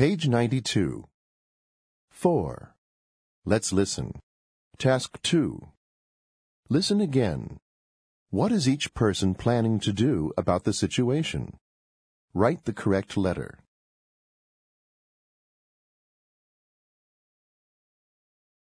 Page 92. 4. Let's listen. Task 2. Listen again. What is each person planning to do about the situation? Write the correct letter.